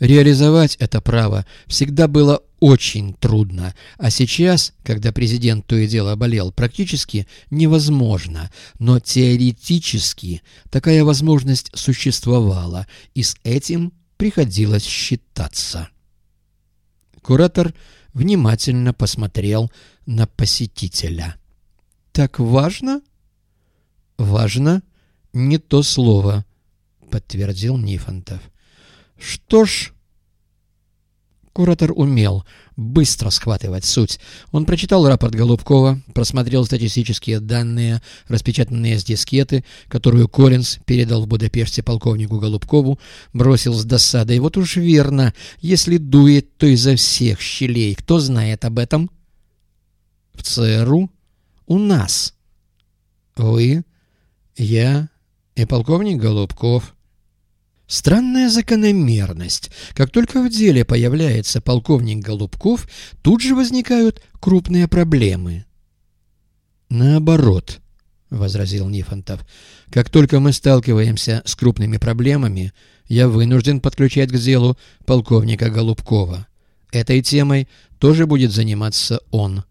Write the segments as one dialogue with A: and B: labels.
A: Реализовать это право всегда было очень трудно, а сейчас, когда президент то и дело болел, практически невозможно, но теоретически такая возможность существовала, и с этим приходилось считаться. Куратор внимательно посмотрел на посетителя. «Так важно?» «Важно не то слово», — подтвердил Нифонтов. «Что ж...» Куратор умел быстро схватывать суть. Он прочитал рапорт Голубкова, просмотрел статистические данные, распечатанные с дискеты, которую Коллинз передал в Будапеште полковнику Голубкову, бросил с досадой. Вот уж верно, если дует, то изо всех щелей. Кто знает об этом? В ЦРУ? У нас. Вы, я и полковник Голубков. Странная закономерность. Как только в деле появляется полковник Голубков, тут же возникают крупные проблемы. Наоборот, — возразил Нифонтов, — как только мы сталкиваемся с крупными проблемами, я вынужден подключать к делу полковника Голубкова. Этой темой тоже будет заниматься он.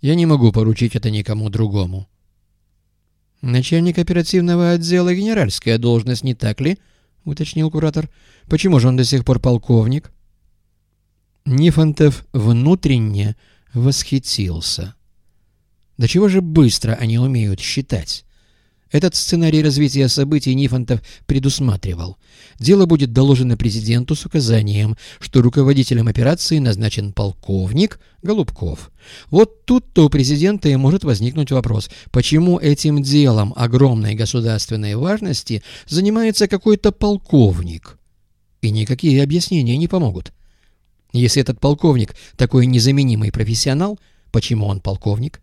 A: Я не могу поручить это никому другому. Начальник оперативного отдела — генеральская должность, не так ли? —— уточнил куратор. «Почему же он до сих пор полковник?» Нифонтов внутренне восхитился. «Да чего же быстро они умеют считать?» Этот сценарий развития событий Нифонтов предусматривал. Дело будет доложено президенту с указанием, что руководителем операции назначен полковник Голубков. Вот тут-то у президента и может возникнуть вопрос, почему этим делом огромной государственной важности занимается какой-то полковник? И никакие объяснения не помогут. Если этот полковник такой незаменимый профессионал, почему он полковник?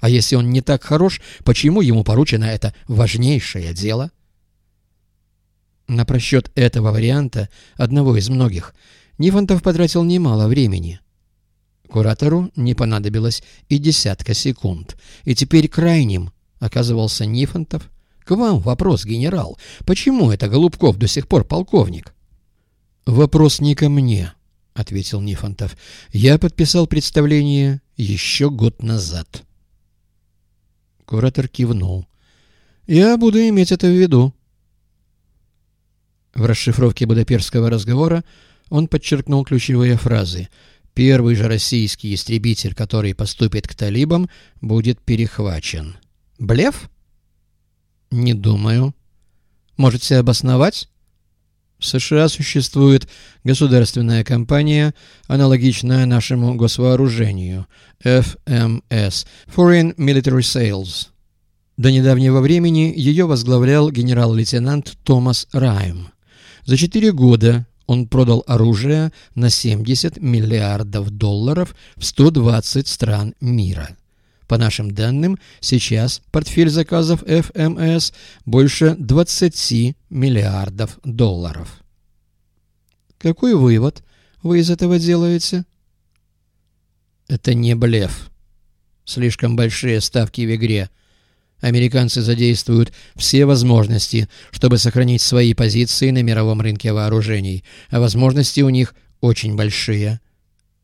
A: А если он не так хорош, почему ему поручено это важнейшее дело? На просчет этого варианта, одного из многих, Нифонтов потратил немало времени. Куратору не понадобилось и десятка секунд. И теперь крайним оказывался Нифонтов. «К вам вопрос, генерал. Почему это Голубков до сих пор полковник?» «Вопрос не ко мне», — ответил Нифонтов. «Я подписал представление еще год назад». Куратор кивнул. «Я буду иметь это в виду». В расшифровке Будапештского разговора он подчеркнул ключевые фразы. «Первый же российский истребитель, который поступит к талибам, будет перехвачен». «Блеф?» «Не думаю». «Можете обосновать?» В США существует государственная компания, аналогичная нашему госвооружению FMS – Foreign Military Sales. До недавнего времени ее возглавлял генерал-лейтенант Томас Райм. За четыре года он продал оружие на 70 миллиардов долларов в 120 стран мира. По нашим данным, сейчас портфель заказов FMS больше 20 миллиардов долларов. Какой вывод вы из этого делаете? Это не блеф. Слишком большие ставки в игре. Американцы задействуют все возможности, чтобы сохранить свои позиции на мировом рынке вооружений, а возможности у них очень большие.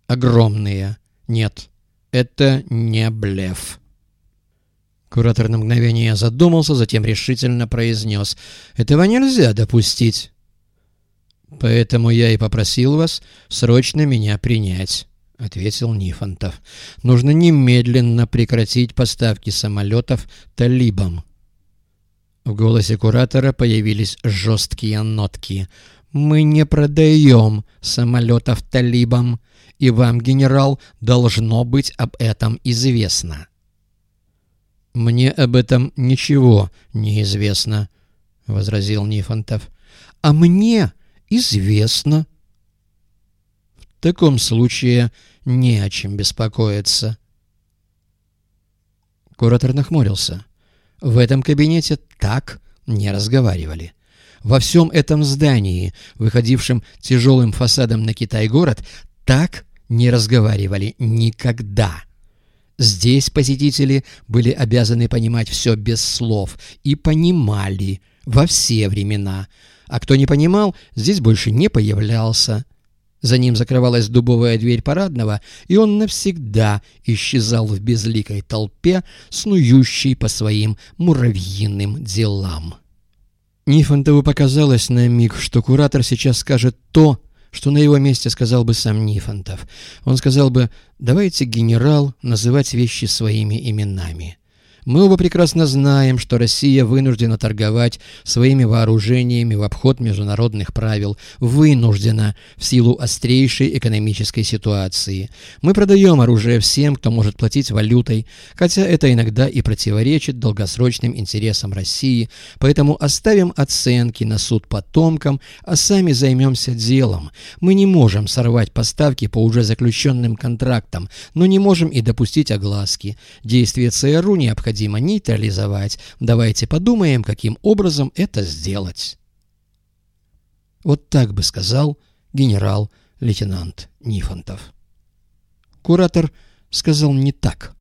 A: Огромные. Нет. Это не блеф. Куратор на мгновение задумался, затем решительно произнес. «Этого нельзя допустить». «Поэтому я и попросил вас срочно меня принять», — ответил Нифонтов. «Нужно немедленно прекратить поставки самолетов талибам». В голосе куратора появились жесткие нотки. «Мы не продаем самолетов талибам и вам, генерал, должно быть об этом известно». «Мне об этом ничего не известно», — возразил Нифонтов. «А мне известно». «В таком случае не о чем беспокоиться». Куратор нахмурился. В этом кабинете так не разговаривали. Во всем этом здании, выходившем тяжелым фасадом на Китай-город, так не разговаривали никогда. Здесь посетители были обязаны понимать все без слов и понимали во все времена, а кто не понимал, здесь больше не появлялся – За ним закрывалась дубовая дверь парадного, и он навсегда исчезал в безликой толпе, снующей по своим муравьиным делам. Нифонтову показалось на миг, что куратор сейчас скажет то, что на его месте сказал бы сам Нифонтов. Он сказал бы «давайте, генерал, называть вещи своими именами». Мы оба прекрасно знаем, что Россия вынуждена торговать своими вооружениями в обход международных правил, вынуждена в силу острейшей экономической ситуации. Мы продаем оружие всем, кто может платить валютой, хотя это иногда и противоречит долгосрочным интересам России, поэтому оставим оценки на суд потомкам, а сами займемся делом. Мы не можем сорвать поставки по уже заключенным контрактам, но не можем и допустить огласки. Действия ЦРУ необходимо необходимо нейтрализовать. Давайте подумаем, каким образом это сделать. Вот так бы сказал генерал-лейтенант Нифонтов. Куратор сказал не так.